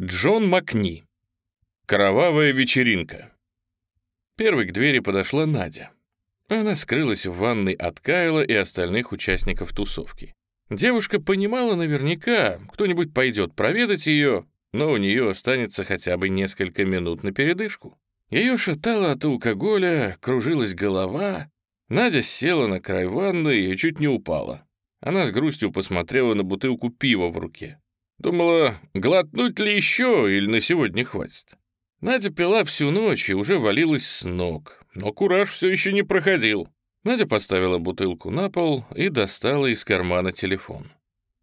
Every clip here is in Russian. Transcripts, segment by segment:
Джон Макни. Кровавая вечеринка. Первой к двери подошла Надя. Она скрылась в ванной от Кайла и остальных участников тусовки. Девушка понимала наверняка, кто-нибудь пойдет проведать ее, но у нее останется хотя бы несколько минут на передышку. Ее шатало от алкоголя, кружилась голова. Надя села на край ванны и чуть не упала. Она с грустью посмотрела на бутылку пива в руке. Думала, глотнуть ли еще или на сегодня хватит. Надя пила всю ночь и уже валилась с ног но кураж все еще не проходил. Надя поставила бутылку на пол и достала из кармана телефон.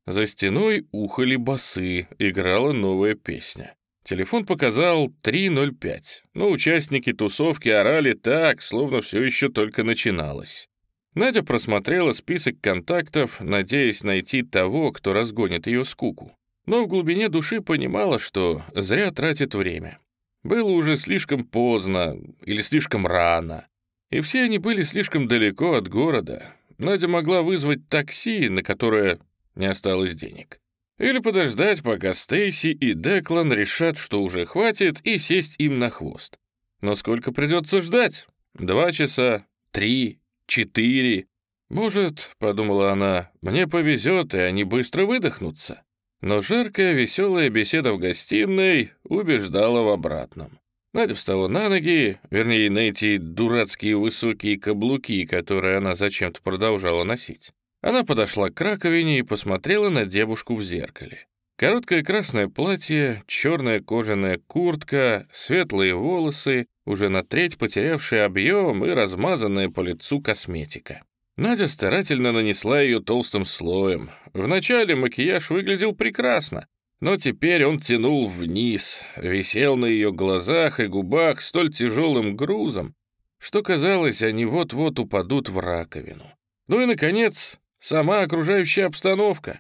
За стеной ухали басы, играла новая песня. Телефон показал 3.05, но участники тусовки орали так, словно все еще только начиналось. Надя просмотрела список контактов, надеясь найти того, кто разгонит ее скуку. Но в глубине души понимала, что зря тратит время. Было уже слишком поздно или слишком рано, и все они были слишком далеко от города. Надя могла вызвать такси, на которое не осталось денег. Или подождать, пока Стейси и Деклан решат, что уже хватит, и сесть им на хвост. Но сколько придется ждать? Два часа? Три? Четыре? Может, — подумала она, — мне повезет, и они быстро выдохнутся. Но жаркая, веселая беседа в гостиной убеждала в обратном. Надя встала на ноги, вернее, на эти дурацкие высокие каблуки, которые она зачем-то продолжала носить. Она подошла к раковине и посмотрела на девушку в зеркале. Короткое красное платье, черная кожаная куртка, светлые волосы, уже на треть потерявшие объем и размазанная по лицу косметика. Надя старательно нанесла ее толстым слоем. Вначале макияж выглядел прекрасно, но теперь он тянул вниз, висел на ее глазах и губах столь тяжелым грузом, что казалось, они вот-вот упадут в раковину. Ну и, наконец, сама окружающая обстановка.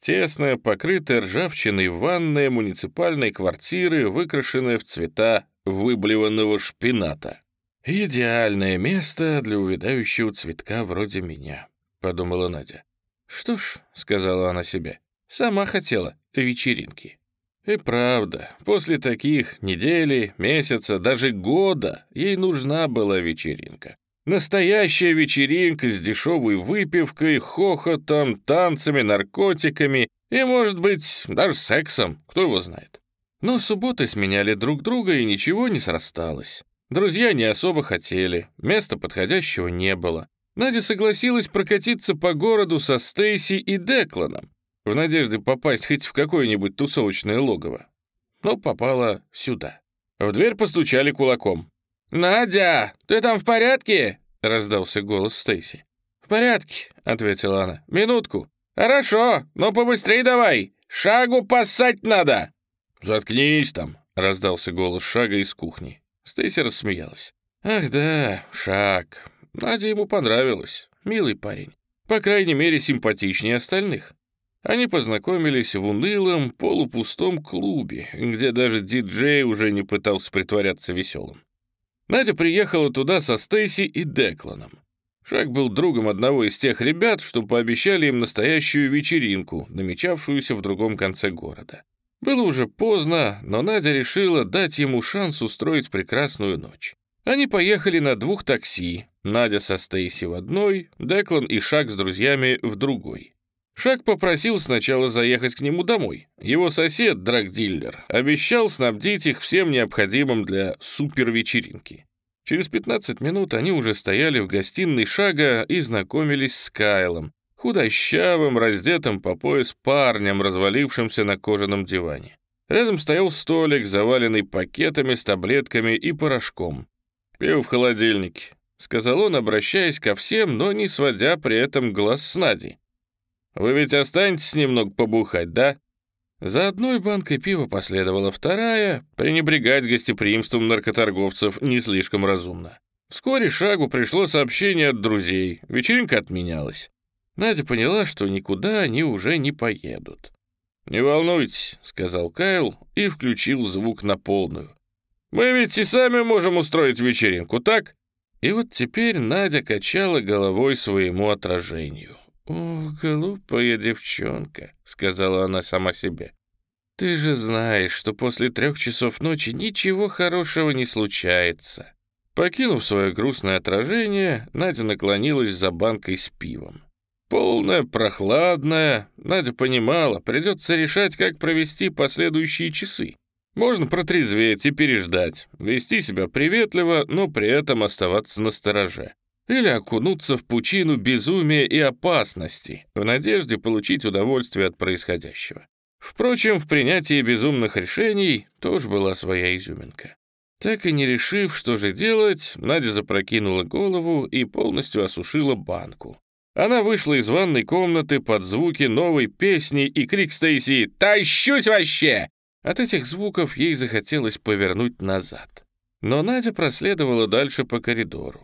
Тесная, покрытая ржавчиной ванная муниципальной квартиры, выкрашенная в цвета выблеванного шпината. «Идеальное место для увядающего цветка вроде меня», — подумала Надя. «Что ж», — сказала она себе, — «сама хотела вечеринки». И правда, после таких недели, месяца, даже года ей нужна была вечеринка. Настоящая вечеринка с дешевой выпивкой, хохотом, танцами, наркотиками и, может быть, даже сексом, кто его знает. Но субботы сменяли друг друга, и ничего не срасталось. Друзья не особо хотели, места подходящего не было. Надя согласилась прокатиться по городу со Стейси и Декланом, в надежде попасть хоть в какое-нибудь тусовочное логово. Но попала сюда. В дверь постучали кулаком. «Надя, ты там в порядке?» — раздался голос Стейси. «В порядке», — ответила она. «Минутку». «Хорошо, но побыстрей давай. Шагу поссать надо». «Заткнись там», — раздался голос Шага из кухни. Стейси рассмеялась. «Ах да, Шаг. Надя ему понравилась. Милый парень. По крайней мере, симпатичнее остальных». Они познакомились в унылом, полупустом клубе, где даже диджей уже не пытался притворяться веселым. Надя приехала туда со Стейси и Декланом. Шаг был другом одного из тех ребят, что пообещали им настоящую вечеринку, намечавшуюся в другом конце города. Было уже поздно, но Надя решила дать ему шанс устроить прекрасную ночь. Они поехали на двух такси, Надя со Стейси в одной, Деклан и Шак с друзьями в другой. Шак попросил сначала заехать к нему домой. Его сосед, драгдиллер, обещал снабдить их всем необходимым для супервечеринки. Через 15 минут они уже стояли в гостиной Шага и знакомились с Кайлом, худощавым, раздетым по пояс парнем, развалившимся на кожаном диване. Рядом стоял столик, заваленный пакетами с таблетками и порошком. «Пиво в холодильнике», — сказал он, обращаясь ко всем, но не сводя при этом глаз с Надей. «Вы ведь останетесь немного побухать, да?» За одной банкой пива последовала вторая, пренебрегать гостеприимством наркоторговцев не слишком разумно. Вскоре Шагу пришло сообщение от друзей, вечеринка отменялась. Надя поняла, что никуда они уже не поедут. «Не волнуйтесь», — сказал Кайл и включил звук на полную. «Мы ведь и сами можем устроить вечеринку, так?» И вот теперь Надя качала головой своему отражению. «О, глупая девчонка», — сказала она сама себе. Ты же знаешь, что после трех часов ночи ничего хорошего не случается». Покинув свое грустное отражение, Надя наклонилась за банкой с пивом. Полная, прохладная, Надя понимала, придется решать, как провести последующие часы. Можно протрезветь и переждать, вести себя приветливо, но при этом оставаться на стороже. Или окунуться в пучину безумия и опасности, в надежде получить удовольствие от происходящего. Впрочем, в принятии безумных решений тоже была своя изюминка. Так и не решив, что же делать, Надя запрокинула голову и полностью осушила банку. Она вышла из ванной комнаты под звуки новой песни и крик Стейси «Тащусь вообще!». От этих звуков ей захотелось повернуть назад. Но Надя проследовала дальше по коридору.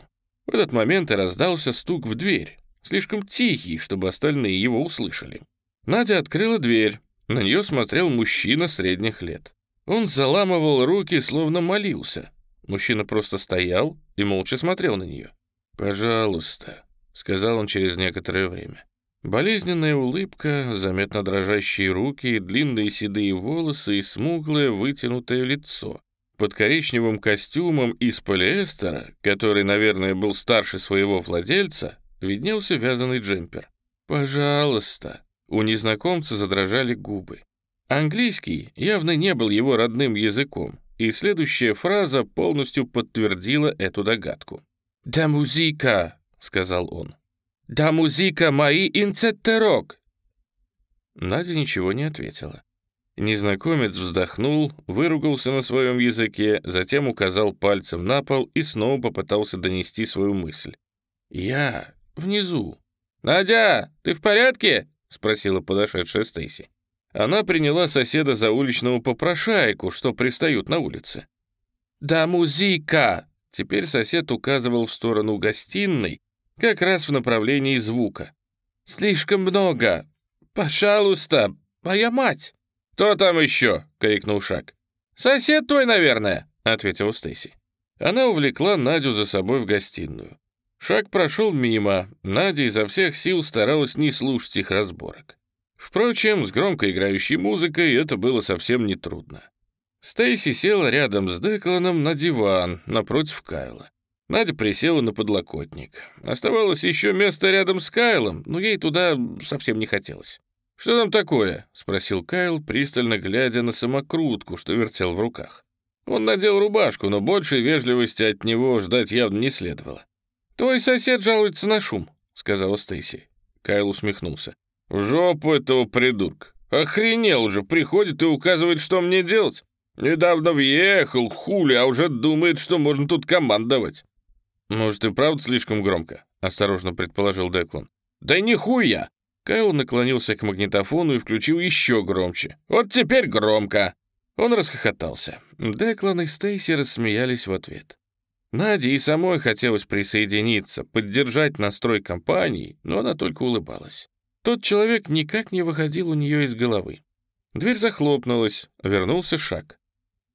В этот момент и раздался стук в дверь, слишком тихий, чтобы остальные его услышали. Надя открыла дверь, на нее смотрел мужчина средних лет. Он заламывал руки, словно молился. Мужчина просто стоял и молча смотрел на нее. «Пожалуйста», — сказал он через некоторое время. Болезненная улыбка, заметно дрожащие руки, длинные седые волосы и смуглое вытянутое лицо. Под коричневым костюмом из полиэстера, который, наверное, был старше своего владельца, виднелся вязаный джемпер. «Пожалуйста». У незнакомца задрожали губы. Английский явно не был его родным языком, и следующая фраза полностью подтвердила эту догадку. «Да музыка», — сказал он. «Да музыка мои инцеттерок». Надя ничего не ответила. Незнакомец вздохнул, выругался на своем языке, затем указал пальцем на пол и снова попытался донести свою мысль. «Я внизу». «Надя, ты в порядке?» — спросила подошедшая Стейси. Она приняла соседа за уличного попрошайку, что пристают на улице. «Да музыка!» Теперь сосед указывал в сторону гостиной, как раз в направлении звука. «Слишком много! Пожалуйста, моя мать!» «Кто там еще?» — крикнул Шак. «Сосед твой, наверное», — ответила Стейси. Она увлекла Надю за собой в гостиную. Шаг прошел мимо, Надя изо всех сил старалась не слушать их разборок. Впрочем, с громко играющей музыкой это было совсем нетрудно. Стейси села рядом с Декланом на диван напротив Кайла. Надя присела на подлокотник. Оставалось еще место рядом с Кайлом, но ей туда совсем не хотелось. «Что там такое?» — спросил Кайл, пристально глядя на самокрутку, что вертел в руках. Он надел рубашку, но большей вежливости от него ждать явно не следовало. «Твой сосед жалуется на шум», — сказала Стейси. Кайл усмехнулся. В жопу этого придурка. Охренел уже, приходит и указывает, что мне делать. Недавно въехал, хули, а уже думает, что можно тут командовать. Может, и правда слишком громко? Осторожно предположил Деклан. Да нихуя! Кайл наклонился к магнитофону и включил еще громче. «Вот теперь громко!» Он расхохотался. Деклан и Стейси рассмеялись в ответ. Наде и самой хотелось присоединиться, поддержать настрой компании, но она только улыбалась. Тот человек никак не выходил у нее из головы. Дверь захлопнулась, вернулся шаг.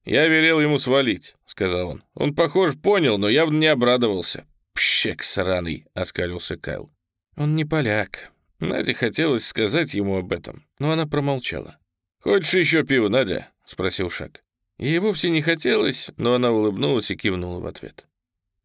«Я велел ему свалить», — сказал он. «Он, похоже, понял, но явно не обрадовался». «Пщек сраный», — оскалился Кайл. «Он не поляк». Наде хотелось сказать ему об этом, но она промолчала. «Хочешь еще пиво, Надя?» — спросил Шаг. Ей вовсе не хотелось, но она улыбнулась и кивнула в ответ.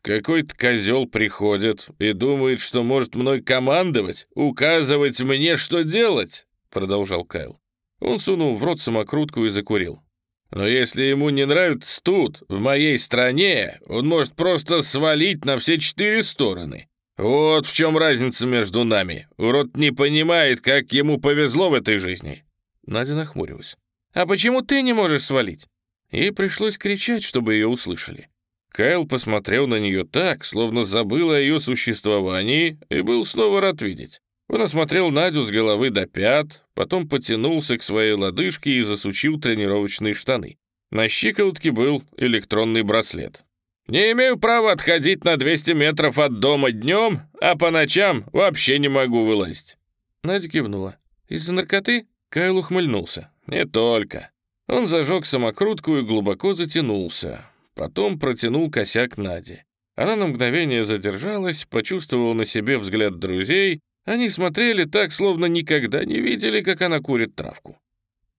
Какой-то козел приходит и думает, что может мной командовать, указывать мне, что делать, продолжал Кайл. Он сунул в рот самокрутку и закурил. Но если ему не нравится тут, в моей стране, он может просто свалить на все четыре стороны. Вот в чем разница между нами. Урод не понимает, как ему повезло в этой жизни. Надя нахмурилась. «А почему ты не можешь свалить?» Ей пришлось кричать, чтобы ее услышали. Кайл посмотрел на нее так, словно забыл о ее существовании и был снова рад видеть. Он осмотрел Надю с головы до пят, потом потянулся к своей лодыжке и засучил тренировочные штаны. На щиколотке был электронный браслет. «Не имею права отходить на 200 метров от дома днем, а по ночам вообще не могу вылазить». Надя кивнула. «Из-за наркоты?» Кайл ухмыльнулся. «Не только». Он зажег самокрутку и глубоко затянулся. Потом протянул косяк Наде. Она на мгновение задержалась, почувствовала на себе взгляд друзей. Они смотрели так, словно никогда не видели, как она курит травку.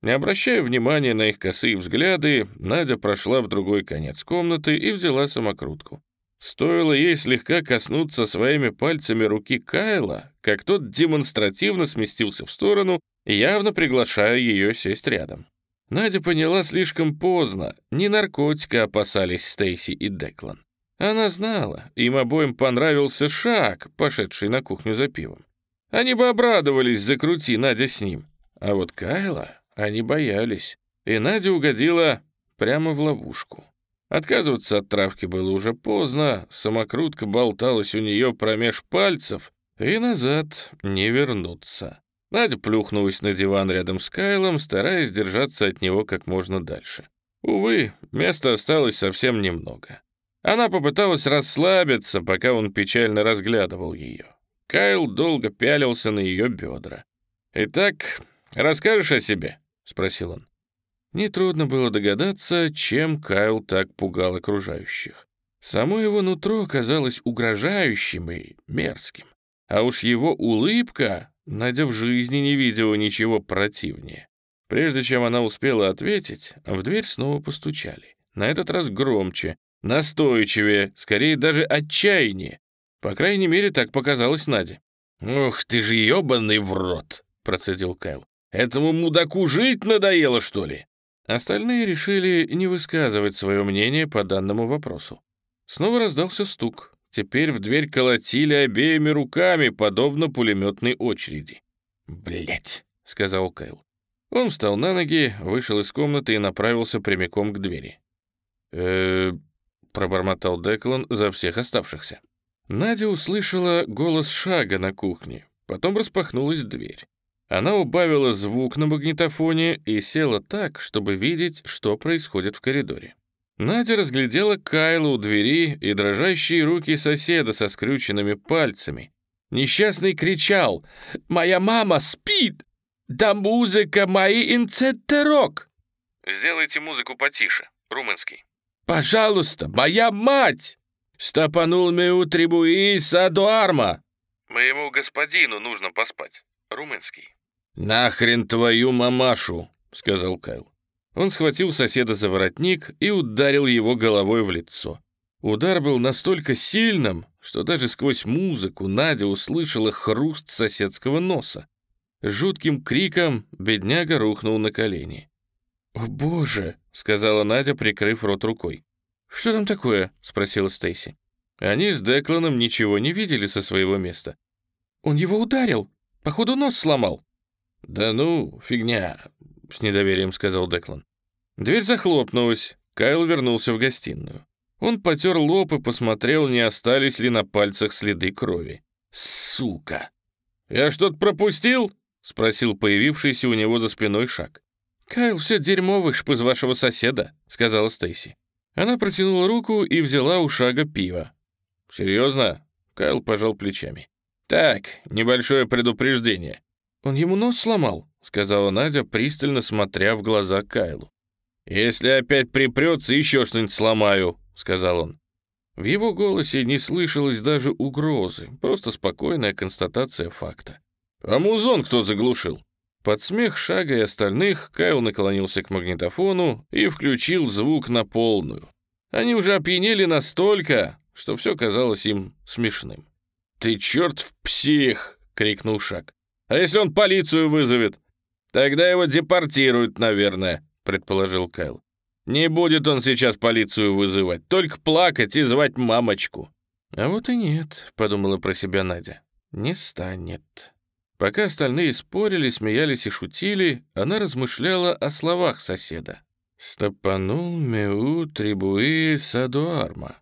Не обращая внимания на их косые взгляды, Надя прошла в другой конец комнаты и взяла самокрутку. Стоило ей слегка коснуться своими пальцами руки Кайла, как тот демонстративно сместился в сторону, явно приглашая ее сесть рядом. Надя поняла слишком поздно, не наркотика опасались Стейси и Деклан. Она знала, им обоим понравился шаг, пошедший на кухню за пивом. Они бы обрадовались, закрути Надя с ним. А вот Кайла они боялись, и Надя угодила прямо в ловушку. Отказываться от травки было уже поздно, самокрутка болталась у нее промеж пальцев, и назад не вернуться. Надя плюхнулась на диван рядом с Кайлом, стараясь держаться от него как можно дальше. Увы, места осталось совсем немного. Она попыталась расслабиться, пока он печально разглядывал ее. Кайл долго пялился на ее бедра. «Итак, расскажешь о себе?» — спросил он. Нетрудно было догадаться, чем Кайл так пугал окружающих. Само его нутро казалось угрожающим и мерзким. А уж его улыбка, Надя в жизни не видела ничего противнее. Прежде чем она успела ответить, в дверь снова постучали. На этот раз громче, настойчивее, скорее даже отчаяние. По крайней мере, так показалось Наде. «Ух ты же ебаный в рот!» — процедил Кайл. Этому мудаку жить надоело, что ли?» Остальные решили не высказывать свое мнение по данному вопросу. Снова раздался стук. Теперь в дверь колотили обеими руками, подобно пулеметной очереди. Блять, сказал Кайл. Он встал на ноги, вышел из комнаты и направился прямиком к двери. э пробормотал Деклан за всех оставшихся. Надя услышала голос шага на кухне, потом распахнулась дверь. Она убавила звук на магнитофоне и села так, чтобы видеть, что происходит в коридоре. Надя разглядела Кайла у двери и дрожащие руки соседа со скрюченными пальцами. Несчастный кричал «Моя мама спит! Да музыка мои инцеттерок!» «Сделайте музыку потише, румынский». «Пожалуйста, моя мать!» «Стопанул меу трибуи садуарма!» «Моему господину нужно поспать, румынский». «Нахрен твою мамашу!» — сказал Кайл. Он схватил соседа за воротник и ударил его головой в лицо. Удар был настолько сильным, что даже сквозь музыку Надя услышала хруст соседского носа. Жутким криком бедняга рухнул на колени. «О, боже!» — сказала Надя, прикрыв рот рукой. «Что там такое?» — спросила Стейси. Они с Декланом ничего не видели со своего места. «Он его ударил! Походу, нос сломал!» «Да ну, фигня», — с недоверием сказал Деклан. Дверь захлопнулась, Кайл вернулся в гостиную. Он потер лоб и посмотрел, не остались ли на пальцах следы крови. «Сука!» «Я что-то пропустил?» — спросил появившийся у него за спиной шаг. «Кайл, все дерьмо вышп из вашего соседа», — сказала Стейси. Она протянула руку и взяла у шага пиво. «Серьезно?» — Кайл пожал плечами. «Так, небольшое предупреждение. «Он ему нос сломал», — сказала Надя, пристально смотря в глаза Кайлу. «Если опять припрется, еще что-нибудь сломаю», — сказал он. В его голосе не слышалось даже угрозы, просто спокойная констатация факта. «А музон кто заглушил?» Под смех Шага и остальных Кайл наклонился к магнитофону и включил звук на полную. Они уже опьянели настолько, что все казалось им смешным. «Ты черт псих!» — крикнул Шаг. А если он полицию вызовет? Тогда его депортируют, наверное, предположил Кайл. Не будет он сейчас полицию вызывать, только плакать и звать мамочку. А вот и нет, подумала про себя Надя. Не станет. Пока остальные спорили, смеялись и шутили, она размышляла о словах соседа. «Стопанул меу трибуи садуарма».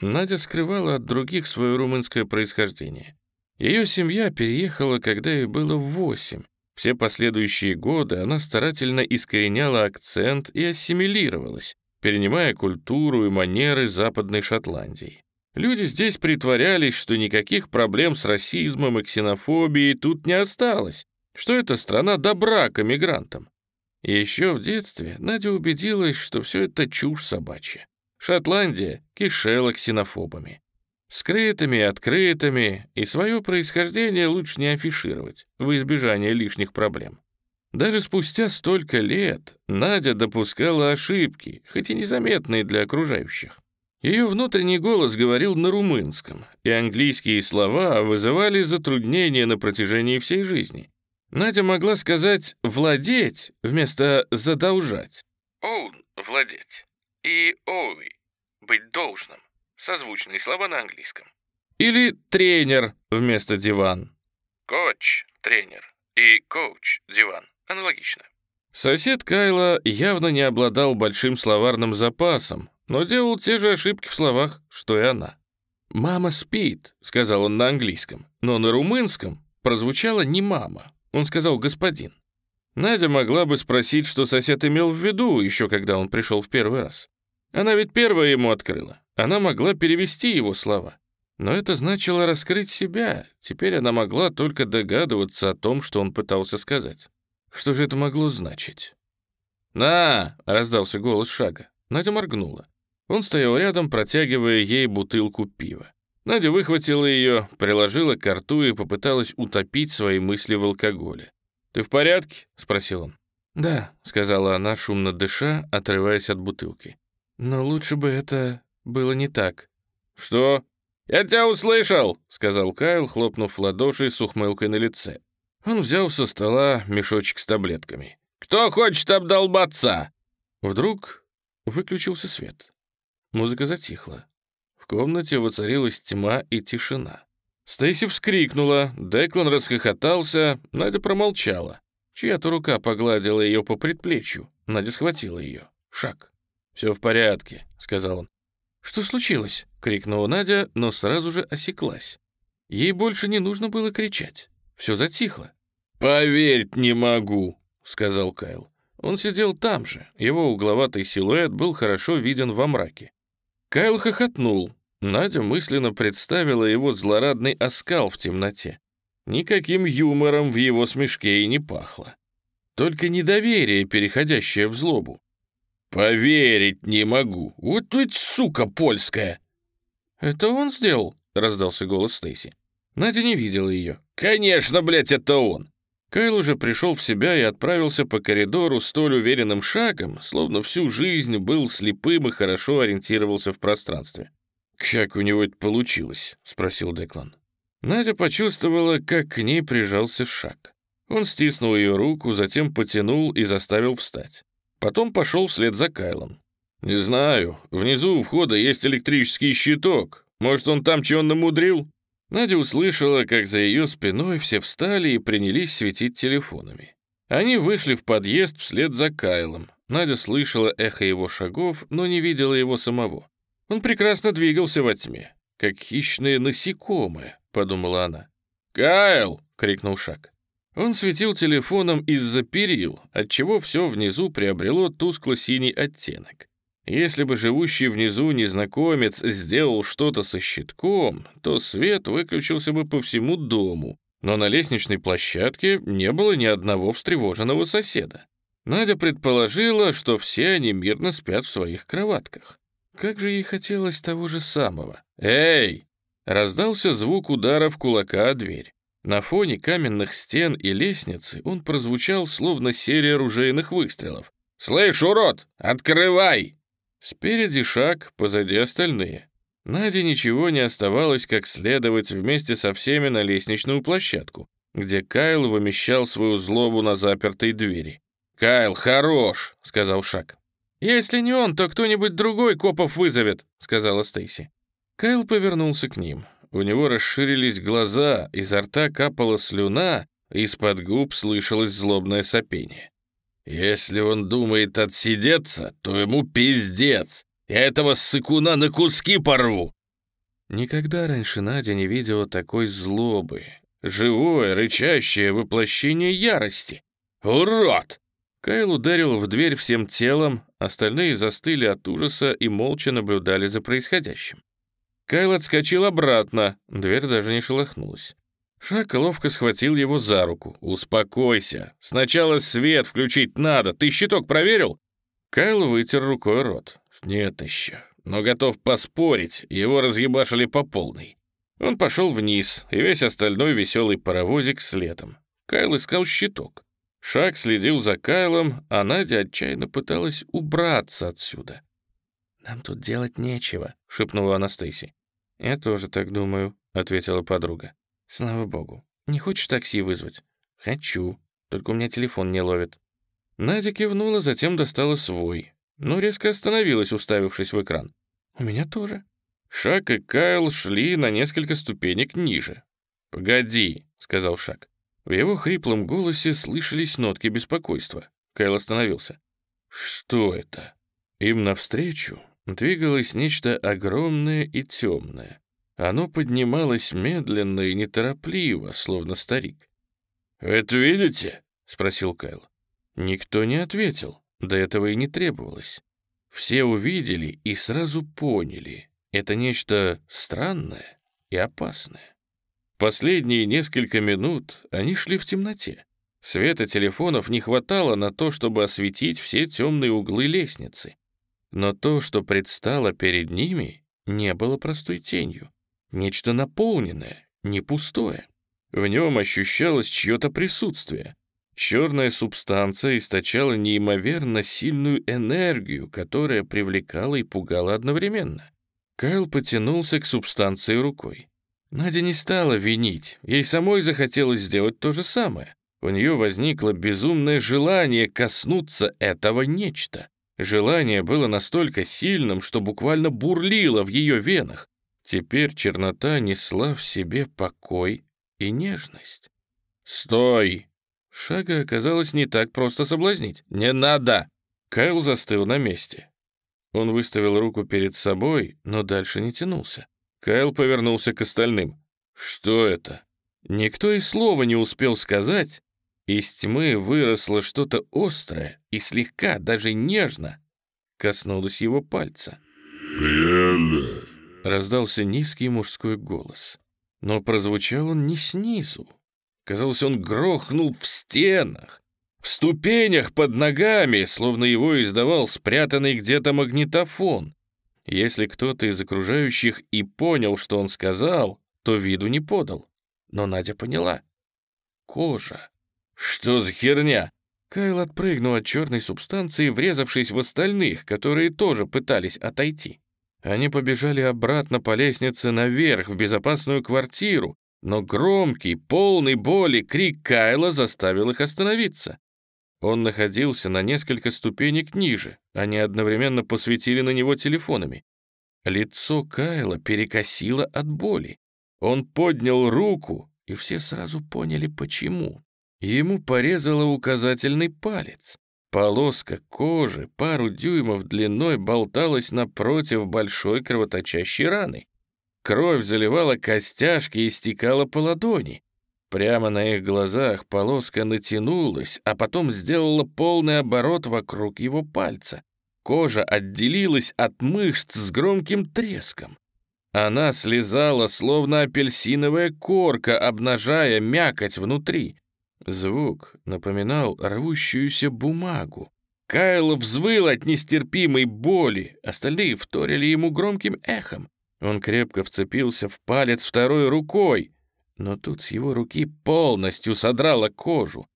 Надя скрывала от других свое румынское происхождение. Ее семья переехала, когда ей было восемь. Все последующие годы она старательно искореняла акцент и ассимилировалась, перенимая культуру и манеры Западной Шотландии. Люди здесь притворялись, что никаких проблем с расизмом и ксенофобией тут не осталось, что эта страна добра к эмигрантам. Еще в детстве Надя убедилась, что все это чушь собачья. Шотландия кишела ксенофобами. Скрытыми открытыми, и свое происхождение лучше не афишировать, во избежание лишних проблем. Даже спустя столько лет Надя допускала ошибки, хоть и незаметные для окружающих. Ее внутренний голос говорил на румынском, и английские слова вызывали затруднения на протяжении всей жизни. Надя могла сказать «владеть» вместо «задолжать». «Own» — «владеть» и «owe» — «быть должным» — созвучные слова на английском. Или «тренер» вместо «диван». «Coach» — «тренер» и «couch» — «диван». Аналогично. Сосед Кайла явно не обладал большим словарным запасом, но делал те же ошибки в словах, что и она. «Мама спит», — сказал он на английском, но на румынском прозвучало не «мама», он сказал «господин». Надя могла бы спросить, что сосед имел в виду, еще когда он пришел в первый раз. Она ведь первая ему открыла. Она могла перевести его слова. Но это значило раскрыть себя. Теперь она могла только догадываться о том, что он пытался сказать. Что же это могло значить? «На!» — раздался голос шага. Надя моргнула. Он стоял рядом, протягивая ей бутылку пива. Надя выхватила ее, приложила к рту и попыталась утопить свои мысли в алкоголе. «Ты в порядке?» — спросил он. «Да», — сказала она, шумно дыша, отрываясь от бутылки. «Но лучше бы это было не так». «Что?» «Я тебя услышал!» — сказал Кайл, хлопнув в ладоши с ухмылкой на лице. Он взял со стола мешочек с таблетками. «Кто хочет обдолбаться?» Вдруг выключился свет. Музыка затихла. В комнате воцарилась тьма и тишина. Стейси вскрикнула, Деклан расхохотался, Надя промолчала. Чья-то рука погладила ее по предплечью. Надя схватила ее. Шаг. «Все в порядке», — сказал он. «Что случилось?» — крикнула Надя, но сразу же осеклась. Ей больше не нужно было кричать. Все затихло. «Поверить не могу», — сказал Кайл. Он сидел там же, его угловатый силуэт был хорошо виден во мраке. Кайл хохотнул. Надя мысленно представила его злорадный оскал в темноте. Никаким юмором в его смешке и не пахло. Только недоверие, переходящее в злобу. «Поверить не могу. Вот ведь сука польская!» «Это он сделал?» — раздался голос Стейси. Надя не видела ее. «Конечно, блядь, это он!» Кайл уже пришел в себя и отправился по коридору столь уверенным шагом, словно всю жизнь был слепым и хорошо ориентировался в пространстве. «Как у него это получилось?» — спросил Деклан. Надя почувствовала, как к ней прижался шаг. Он стиснул ее руку, затем потянул и заставил встать. Потом пошел вслед за Кайлом. «Не знаю. Внизу у входа есть электрический щиток. Может, он там чего намудрил?» Надя услышала, как за ее спиной все встали и принялись светить телефонами. Они вышли в подъезд вслед за Кайлом. Надя слышала эхо его шагов, но не видела его самого. Он прекрасно двигался во тьме, как хищные насекомые, подумала она. «Кайл!» — крикнул Шаг. Он светил телефоном из-за перил, отчего все внизу приобрело тускло-синий оттенок. Если бы живущий внизу незнакомец сделал что-то со щитком, то свет выключился бы по всему дому, но на лестничной площадке не было ни одного встревоженного соседа. Надя предположила, что все они мирно спят в своих кроватках. Как же ей хотелось того же самого. «Эй!» Раздался звук удара в кулака о дверь. На фоне каменных стен и лестницы он прозвучал, словно серия ружейных выстрелов. «Слышь, урод, открывай!» Спереди шаг, позади остальные. Наде ничего не оставалось, как следовать вместе со всеми на лестничную площадку, где Кайл вымещал свою злобу на запертой двери. «Кайл, хорош!» — сказал Шаг. «Если не он, то кто-нибудь другой копов вызовет», — сказала Стейси. Кайл повернулся к ним. У него расширились глаза, изо рта капала слюна, из-под губ слышалось злобное сопение. Если он думает отсидеться, то ему пиздец. Я этого сыкуна на куски порву. Никогда раньше Надя не видела такой злобы. Живое, рычащее воплощение ярости. Урод! Кайл ударил в дверь всем телом, остальные застыли от ужаса и молча наблюдали за происходящим. Кайл отскочил обратно, дверь даже не шелохнулась. Шак ловко схватил его за руку. «Успокойся. Сначала свет включить надо. Ты щиток проверил?» Кайл вытер рукой рот. «Нет еще. Но готов поспорить, его разъебашили по полной». Он пошел вниз, и весь остальной веселый паровозик следом. Кайл искал щиток. Шаг следил за Кайлом, а Надя отчаянно пыталась убраться отсюда. «Нам тут делать нечего», — шепнула Анастасия. «Я тоже так думаю», — ответила подруга. «Слава богу. Не хочешь такси вызвать?» «Хочу. Только у меня телефон не ловит». Надя кивнула, затем достала свой, но резко остановилась, уставившись в экран. «У меня тоже». Шак и Кайл шли на несколько ступенек ниже. «Погоди», — сказал Шак. В его хриплом голосе слышались нотки беспокойства. Кайл остановился. «Что это?» Им навстречу двигалось нечто огромное и темное. Оно поднималось медленно и неторопливо, словно старик. это видите?» — спросил Кайл. Никто не ответил, до этого и не требовалось. Все увидели и сразу поняли. Это нечто странное и опасное. Последние несколько минут они шли в темноте. Света телефонов не хватало на то, чтобы осветить все темные углы лестницы. Но то, что предстало перед ними, не было простой тенью. Нечто наполненное, не пустое. В нем ощущалось чье-то присутствие. Черная субстанция источала неимоверно сильную энергию, которая привлекала и пугала одновременно. Кайл потянулся к субстанции рукой. Надя не стала винить, ей самой захотелось сделать то же самое. У нее возникло безумное желание коснуться этого нечто. Желание было настолько сильным, что буквально бурлило в ее венах. Теперь чернота несла в себе покой и нежность. «Стой!» Шага оказалось не так просто соблазнить. «Не надо!» Кайл застыл на месте. Он выставил руку перед собой, но дальше не тянулся. Кайл повернулся к остальным. «Что это?» Никто и слова не успел сказать. Из тьмы выросло что-то острое и слегка, даже нежно, коснулось его пальца. «Пьяна!» Раздался низкий мужской голос. Но прозвучал он не снизу, Казалось, он грохнул в стенах, в ступенях под ногами, словно его издавал спрятанный где-то магнитофон. Если кто-то из окружающих и понял, что он сказал, то виду не подал. Но Надя поняла. Кожа. Что за херня? Кайл отпрыгнул от черной субстанции, врезавшись в остальных, которые тоже пытались отойти. Они побежали обратно по лестнице наверх, в безопасную квартиру, но громкий, полный боли крик Кайла заставил их остановиться. Он находился на несколько ступенек ниже, они одновременно посветили на него телефонами. Лицо Кайла перекосило от боли. Он поднял руку, и все сразу поняли, почему. Ему порезало указательный палец. Полоска кожи пару дюймов длиной болталась напротив большой кровоточащей раны. Кровь заливала костяшки и стекала по ладони. Прямо на их глазах полоска натянулась, а потом сделала полный оборот вокруг его пальца. Кожа отделилась от мышц с громким треском. Она слезала, словно апельсиновая корка, обнажая мякоть внутри. Звук напоминал рвущуюся бумагу. Кайл взвыл от нестерпимой боли, остальные вторили ему громким эхом. Он крепко вцепился в палец второй рукой, но тут с его руки полностью содрала кожу.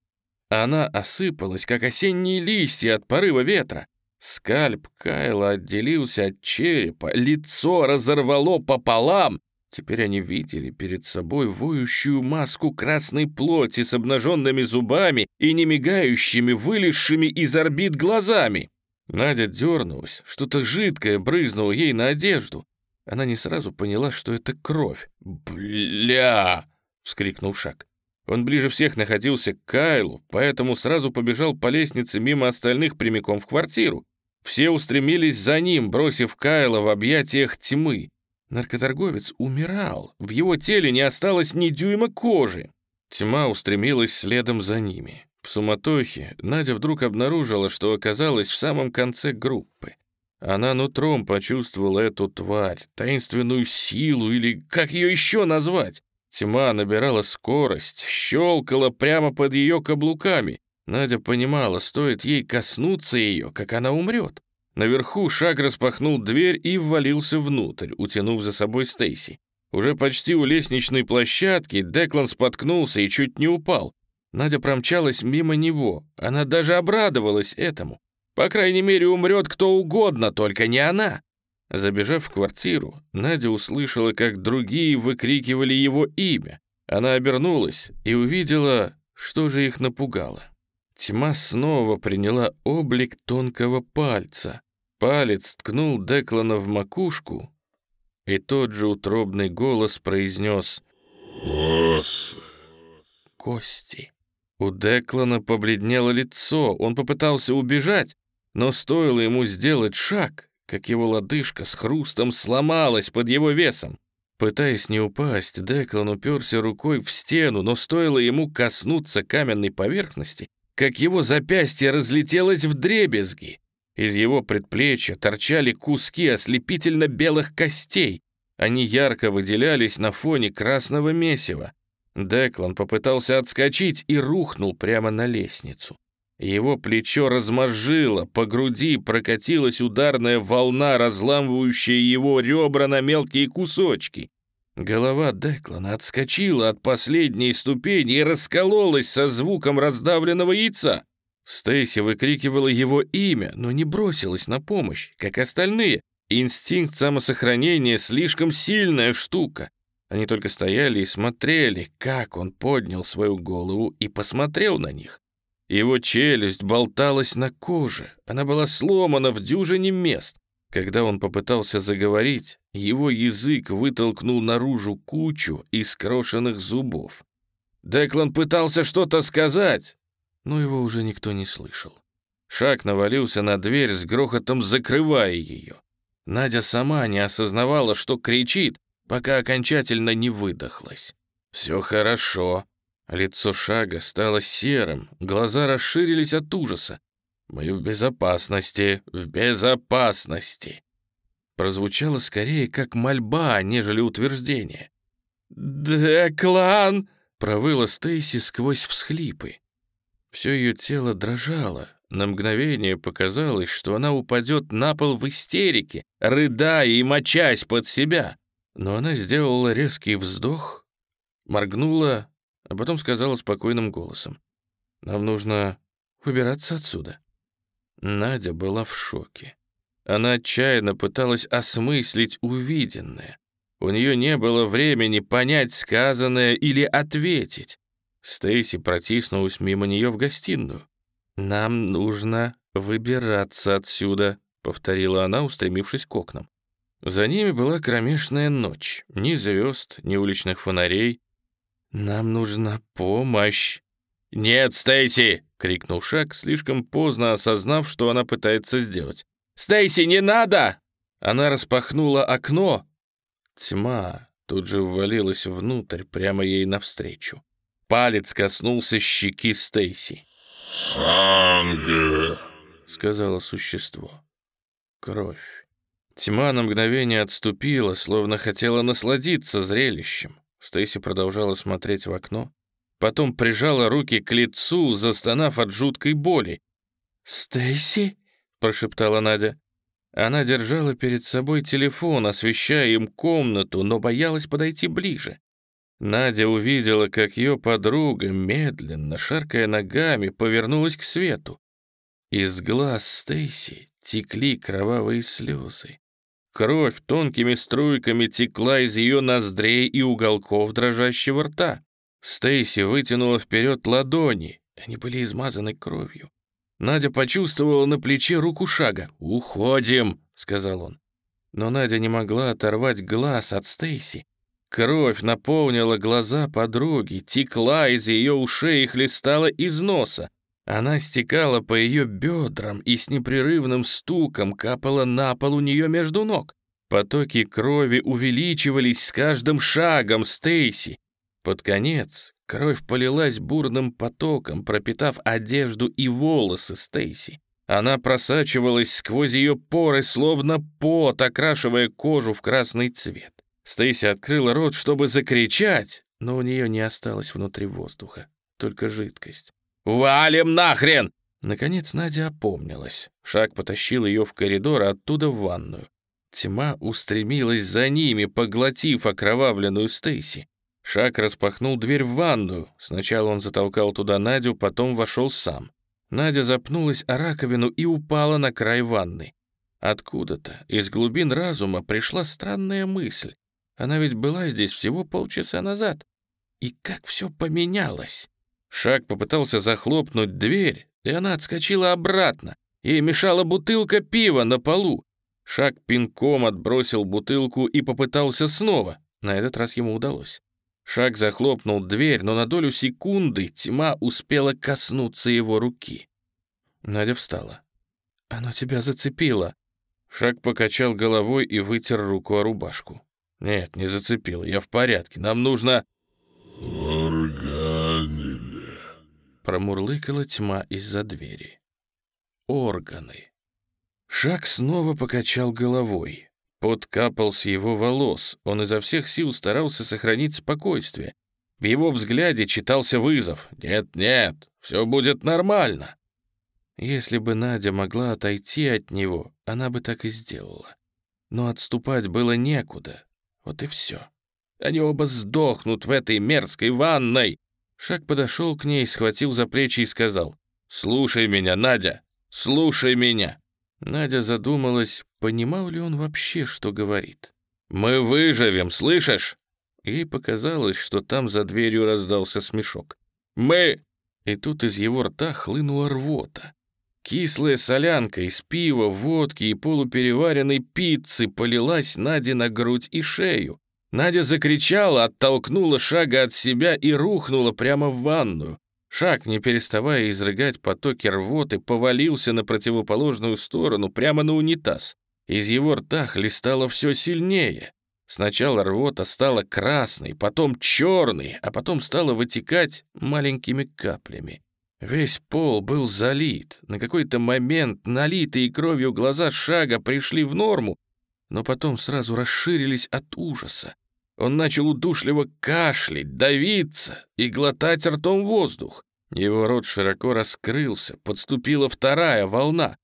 Она осыпалась, как осенние листья от порыва ветра. Скальп Кайла отделился от черепа, лицо разорвало пополам. Теперь они видели перед собой воющую маску красной плоти с обнаженными зубами и немигающими, вылезшими из орбит глазами. Надя дернулась, что-то жидкое брызнуло ей на одежду. Она не сразу поняла, что это кровь. «Бля!» — вскрикнул Шак. Он ближе всех находился к Кайлу, поэтому сразу побежал по лестнице мимо остальных прямиком в квартиру. Все устремились за ним, бросив Кайла в объятиях тьмы. Наркоторговец умирал, в его теле не осталось ни дюйма кожи. Тьма устремилась следом за ними. В суматохе Надя вдруг обнаружила, что оказалась в самом конце группы. Она нутром почувствовала эту тварь, таинственную силу или как ее еще назвать. Тьма набирала скорость, щелкала прямо под ее каблуками. Надя понимала, стоит ей коснуться ее, как она умрет. Наверху шаг распахнул дверь и ввалился внутрь, утянув за собой Стейси. Уже почти у лестничной площадки Деклан споткнулся и чуть не упал. Надя промчалась мимо него. Она даже обрадовалась этому. По крайней мере, умрет кто угодно, только не она. Забежав в квартиру, Надя услышала, как другие выкрикивали его имя. Она обернулась и увидела, что же их напугало. Тьма снова приняла облик тонкого пальца. Палец ткнул Деклана в макушку, и тот же утробный голос произнес Ос. «Кости». У Деклана побледнело лицо, он попытался убежать, но стоило ему сделать шаг, как его лодыжка с хрустом сломалась под его весом. Пытаясь не упасть, Деклан уперся рукой в стену, но стоило ему коснуться каменной поверхности, как его запястье разлетелось в дребезги. Из его предплечья торчали куски ослепительно-белых костей. Они ярко выделялись на фоне красного месива. Деклан попытался отскочить и рухнул прямо на лестницу. Его плечо размозжило, по груди прокатилась ударная волна, разламывающая его ребра на мелкие кусочки. Голова Деклана отскочила от последней ступени и раскололась со звуком раздавленного яйца. Стейси выкрикивала его имя, но не бросилась на помощь, как остальные. Инстинкт самосохранения — слишком сильная штука. Они только стояли и смотрели, как он поднял свою голову и посмотрел на них. Его челюсть болталась на коже, она была сломана в дюжине мест. Когда он попытался заговорить, его язык вытолкнул наружу кучу искрошенных зубов. Деклан пытался что-то сказать, но его уже никто не слышал. Шаг навалился на дверь с грохотом закрывая ее. Надя сама не осознавала, что кричит, пока окончательно не выдохлась. «Все хорошо». Лицо Шага стало серым, глаза расширились от ужаса. «Мы в безопасности, в безопасности!» Прозвучало скорее как мольба, нежели утверждение. «Деклан!» — провыла Стейси сквозь всхлипы. Все ее тело дрожало. На мгновение показалось, что она упадет на пол в истерике, рыдая и мочась под себя. Но она сделала резкий вздох, моргнула, а потом сказала спокойным голосом. «Нам нужно выбираться отсюда». Надя была в шоке. Она отчаянно пыталась осмыслить увиденное. У нее не было времени понять сказанное или ответить. Стейси протиснулась мимо нее в гостиную. «Нам нужно выбираться отсюда», — повторила она, устремившись к окнам. За ними была кромешная ночь. Ни звезд, ни уличных фонарей. «Нам нужна помощь!» «Нет, Стейси!» — крикнул Шак, слишком поздно осознав, что она пытается сделать. «Стейси, не надо!» Она распахнула окно. Тьма тут же ввалилась внутрь, прямо ей навстречу. Палец коснулся щеки Стейси. Санге. сказала существо. Кровь. Тьма на мгновение отступила, словно хотела насладиться зрелищем. Стейси продолжала смотреть в окно, потом прижала руки к лицу, застонав от жуткой боли. «Стейси?» — прошептала Надя. Она держала перед собой телефон, освещая им комнату, но боялась подойти ближе. Надя увидела, как ее подруга, медленно, шаркая ногами, повернулась к свету. Из глаз Стейси текли кровавые слезы. Кровь тонкими струйками текла из ее ноздрей и уголков дрожащего рта. Стейси вытянула вперед ладони, они были измазаны кровью. Надя почувствовала на плече руку шага. «Уходим», — сказал он. Но Надя не могла оторвать глаз от Стейси. Кровь наполнила глаза подруги, текла из ее ушей и хлестала из носа. Она стекала по ее бедрам и с непрерывным стуком капала на пол у нее между ног. Потоки крови увеличивались с каждым шагом Стейси. Под конец кровь полилась бурным потоком, пропитав одежду и волосы Стейси. Она просачивалась сквозь ее поры, словно пот, окрашивая кожу в красный цвет. Стейси открыла рот, чтобы закричать, но у нее не осталось внутри воздуха, только жидкость. «Валим нахрен!» Наконец Надя опомнилась. Шаг потащил ее в коридор, а оттуда в ванную. Тьма устремилась за ними, поглотив окровавленную Стейси. Шаг распахнул дверь в ванную. Сначала он затолкал туда Надю, потом вошел сам. Надя запнулась о раковину и упала на край ванны. Откуда-то, из глубин разума, пришла странная мысль. Она ведь была здесь всего полчаса назад. И как все поменялось. Шаг попытался захлопнуть дверь, и она отскочила обратно. Ей мешала бутылка пива на полу. Шаг пинком отбросил бутылку и попытался снова. На этот раз ему удалось. Шаг захлопнул дверь, но на долю секунды тьма успела коснуться его руки. Надя встала. «Оно тебя зацепило». Шаг покачал головой и вытер руку о рубашку. «Нет, не зацепило, я в порядке, нам нужно...» «Органили», — промурлыкала тьма из-за двери. «Органы». Шаг снова покачал головой. Пот капал с его волос, он изо всех сил старался сохранить спокойствие. В его взгляде читался вызов. «Нет-нет, все будет нормально». Если бы Надя могла отойти от него, она бы так и сделала. Но отступать было некуда. Вот и все. Они оба сдохнут в этой мерзкой ванной. Шаг подошел к ней, схватил за плечи и сказал, «Слушай меня, Надя, слушай меня». Надя задумалась, понимал ли он вообще, что говорит. «Мы выживем, слышишь?» Ей показалось, что там за дверью раздался смешок. «Мы...» И тут из его рта хлынула рвота. Кислая солянка из пива, водки и полупереваренной пиццы полилась Наде на грудь и шею. Надя закричала, оттолкнула шага от себя и рухнула прямо в ванную. Шаг, не переставая изрыгать потоки рвоты, повалился на противоположную сторону, прямо на унитаз. Из его рта хлестало все сильнее. Сначала рвота стала красной, потом черной, а потом стала вытекать маленькими каплями. Весь пол был залит. На какой-то момент налитые кровью глаза Шага пришли в норму, но потом сразу расширились от ужаса. Он начал удушливо кашлять, давиться и глотать ртом воздух. Его рот широко раскрылся, подступила вторая волна.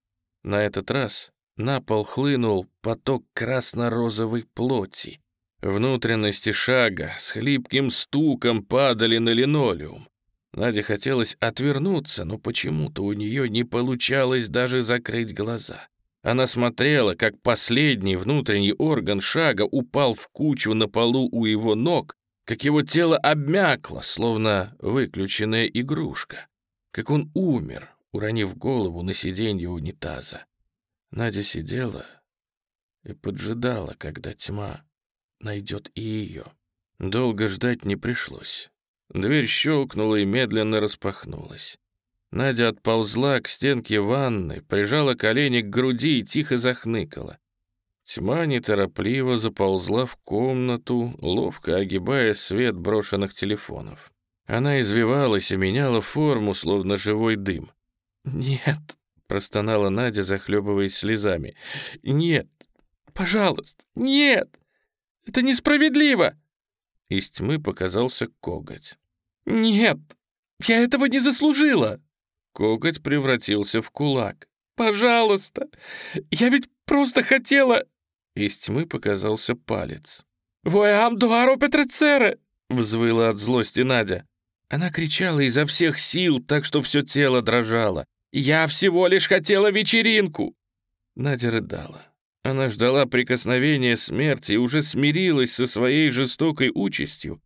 На этот раз на пол хлынул поток красно-розовой плоти. Внутренности шага с хлипким стуком падали на линолеум. Наде хотелось отвернуться, но почему-то у нее не получалось даже закрыть глаза. Она смотрела, как последний внутренний орган шага упал в кучу на полу у его ног, как его тело обмякло, словно выключенная игрушка, как он умер, уронив голову на сиденье унитаза. Надя сидела и поджидала, когда тьма найдет и ее. Долго ждать не пришлось. Дверь щелкнула и медленно распахнулась. Надя отползла к стенке ванны, прижала колени к груди и тихо захныкала. Тьма неторопливо заползла в комнату, ловко огибая свет брошенных телефонов. Она извивалась и меняла форму, словно живой дым. «Нет», — простонала Надя, захлебываясь слезами. «Нет, пожалуйста, нет! Это несправедливо!» Из тьмы показался коготь. «Нет, я этого не заслужила!» Коготь превратился в кулак. «Пожалуйста! Я ведь просто хотела...» Из тьмы показался палец. «Воям дуаро Петрецере!» — взвыла от злости Надя. Она кричала изо всех сил, так что все тело дрожало. «Я всего лишь хотела вечеринку!» Надя рыдала. Она ждала прикосновения смерти и уже смирилась со своей жестокой участью.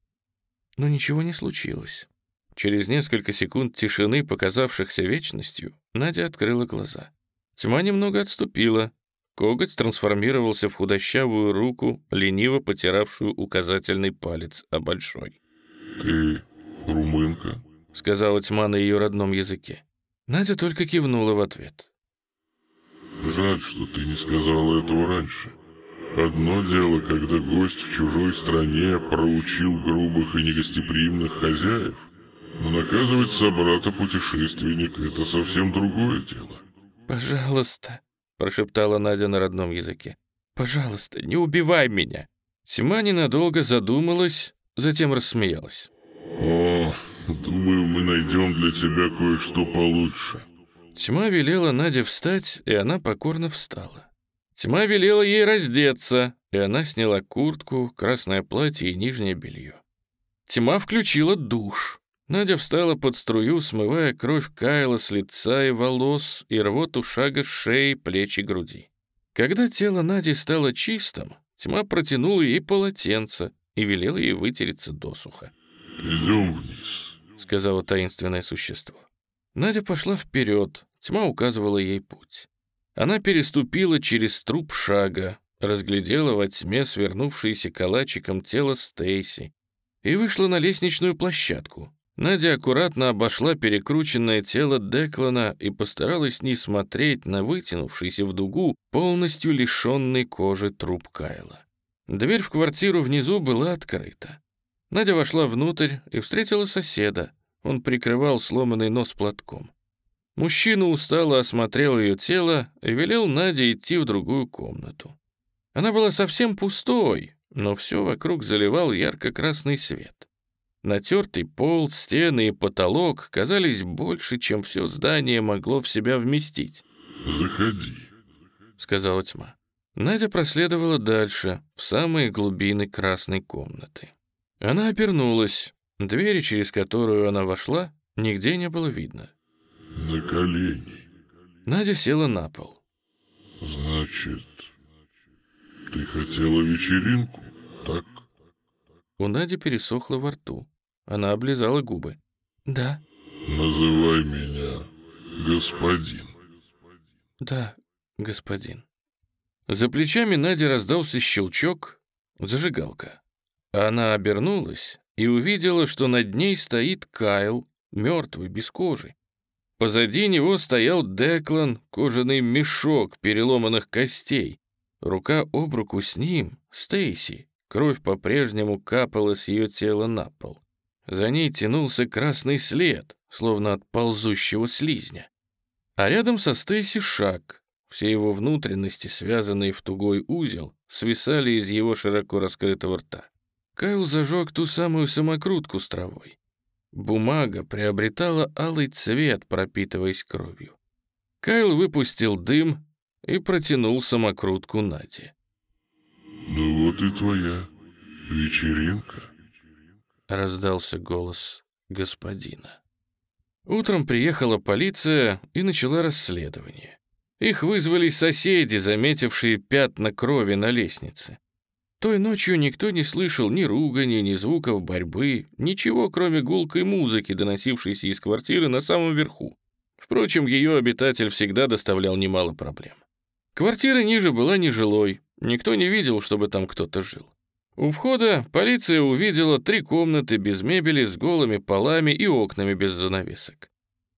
Но ничего не случилось. Через несколько секунд тишины, показавшихся вечностью, Надя открыла глаза. Тьма немного отступила. Коготь трансформировался в худощавую руку, лениво потиравшую указательный палец, а большой. «Ты румынка?» — сказала тьма на ее родном языке. Надя только кивнула в ответ. Жаль, что ты не сказала этого раньше. Одно дело, когда гость в чужой стране проучил грубых и негостеприимных хозяев, но наказывать собрата-путешественника — это совсем другое дело. «Пожалуйста», — прошептала Надя на родном языке, — «пожалуйста, не убивай меня». Тьма ненадолго задумалась, затем рассмеялась. «О, думаю, мы найдем для тебя кое-что получше». Тьма велела Наде встать, и она покорно встала. Тьма велела ей раздеться, и она сняла куртку, красное платье и нижнее белье. Тьма включила душ. Надя встала под струю, смывая кровь Кайла с лица и волос и рвоту шага шеи, плеч и груди. Когда тело Нади стало чистым, тьма протянула ей полотенце и велела ей вытереться досуха. «Идем вниз», — сказала таинственное существо. Надя пошла вперед, тьма указывала ей путь. Она переступила через труп шага, разглядела во тьме свернувшееся калачиком тело Стейси и вышла на лестничную площадку. Надя аккуратно обошла перекрученное тело Деклана и постаралась не смотреть на вытянувшийся в дугу, полностью лишенный кожи труп Кайла. Дверь в квартиру внизу была открыта. Надя вошла внутрь и встретила соседа. Он прикрывал сломанный нос платком. Мужчина устало осмотрел ее тело и велел Наде идти в другую комнату. Она была совсем пустой, но все вокруг заливал ярко-красный свет. Натертый пол, стены и потолок казались больше, чем все здание могло в себя вместить. «Заходи», — сказала тьма. Надя проследовала дальше, в самые глубины красной комнаты. Она обернулась. Двери, через которую она вошла, нигде не было видно. «На колени». Надя села на пол. «Значит, ты хотела вечеринку, так?» У Нади пересохло во рту. Она облизала губы. «Да». «Называй меня господин». «Да, господин». За плечами Нади раздался щелчок, зажигалка. Она обернулась и увидела, что над ней стоит Кайл, мертвый, без кожи. Позади него стоял Деклан, кожаный мешок переломанных костей. Рука об руку с ним — Стейси. Кровь по-прежнему капала с ее тела на пол. За ней тянулся красный след, словно от ползущего слизня. А рядом со Стейси шаг. Все его внутренности, связанные в тугой узел, свисали из его широко раскрытого рта. Кайл зажег ту самую самокрутку с травой. Бумага приобретала алый цвет, пропитываясь кровью. Кайл выпустил дым и протянул самокрутку Наде. «Ну вот и твоя вечеринка», — раздался голос господина. Утром приехала полиция и начала расследование. Их вызвали соседи, заметившие пятна крови на лестнице. Той ночью никто не слышал ни ругани, ни звуков борьбы, ничего, кроме гулкой музыки, доносившейся из квартиры на самом верху. Впрочем, ее обитатель всегда доставлял немало проблем. Квартира ниже была нежилой, никто не видел, чтобы там кто-то жил. У входа полиция увидела три комнаты без мебели с голыми полами и окнами без занавесок.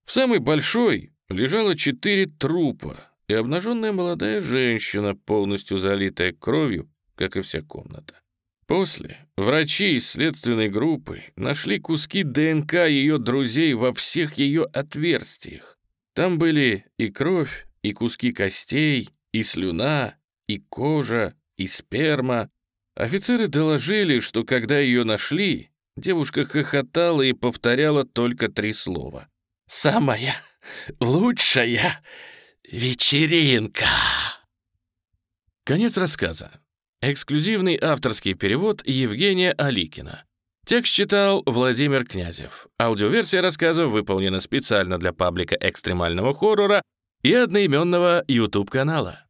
В самой большой лежало четыре трупа и обнаженная молодая женщина, полностью залитая кровью, как и вся комната. После врачи из следственной группы нашли куски ДНК ее друзей во всех ее отверстиях. Там были и кровь, и куски костей, и слюна, и кожа, и сперма. Офицеры доложили, что когда ее нашли, девушка хохотала и повторяла только три слова. «Самая лучшая вечеринка!» Конец рассказа. Эксклюзивный авторский перевод Евгения Аликина. Текст читал Владимир Князев. Аудиоверсия рассказа выполнена специально для паблика экстремального хоррора и одноименного YouTube-канала.